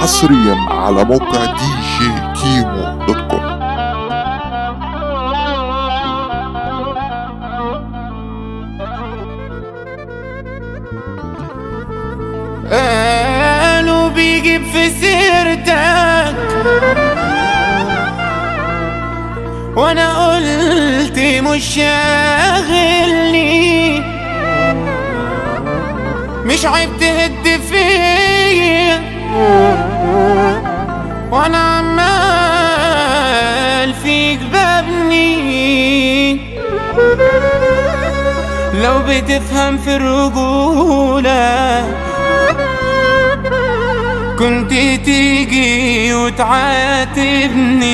حصريا على موقع DJ Kimo dot com. قالوا بيجيب في سيرتك. وأنا قلت مش شاغلني مش عيب تهد فيا. لو بتفهم في الرجولة. كنت تيجي وتعاتبني.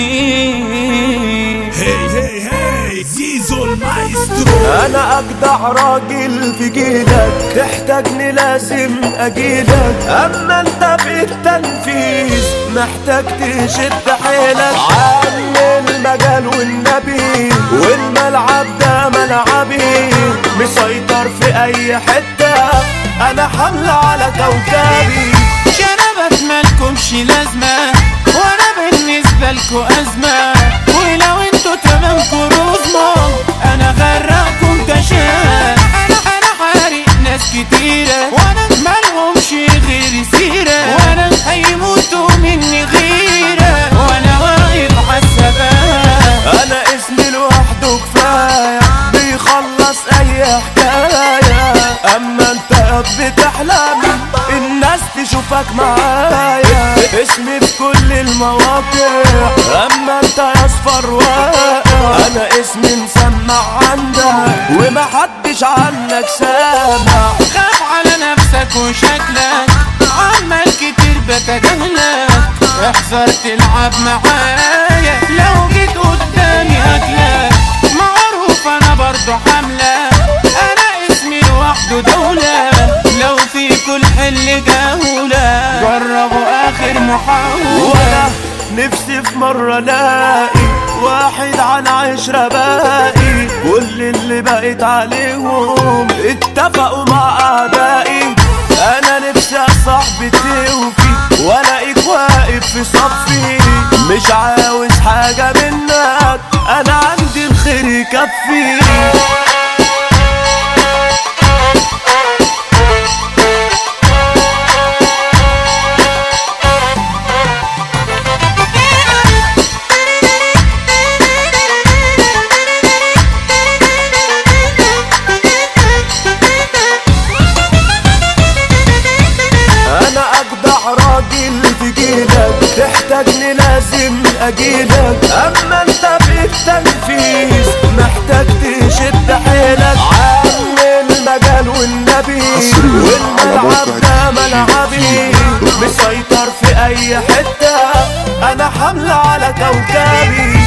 هي هي هي زيزو المايسترو. أنا أجدع راجل في جيلك تحتاجني لازم أجيلك. أما أنت في التنفيذ محتاج تشد حيلك. مسيطر في أي حتة. أنا حمل على كوكبي. شنبت مالكمش لازمة وأنا بالنسبة لكم أزمة. ولو أنتوا تمامكوا انت بتحلم الناس تشوفك معايا. اسمي في كل المواقع. أما أنت يا أصفر واقع. أنا اسمي مسمع عندك. ومحدش عنك سامع. خاف على نفسك وشكلك. عمال كتير بتجاهلك. احذر تلعب معايا. لو جيت قدامي هاكلك معروف أنا برضو حملة. أنا اسمي لوحده دولة. لو الحل جولة جربوا آخر وأنا محاولة. نفسي في مرة ألاقي واحد على عشرة باقي. كل اللي بقيت عليهم اتفقوا مع اعدائي أنا نفسي صاحبي توفي وألاقيك واقف في صفي. مش عاوز حاجة منك أنا عندي الخير يكفي. تحتاجني لازم أجيلك. أما أنت في التنفيذ محتاج تشد حيلك. عم المجال والنبي والملعب ده ملعبي. مسيطر في أي حتة أنا حمل على كوكبي.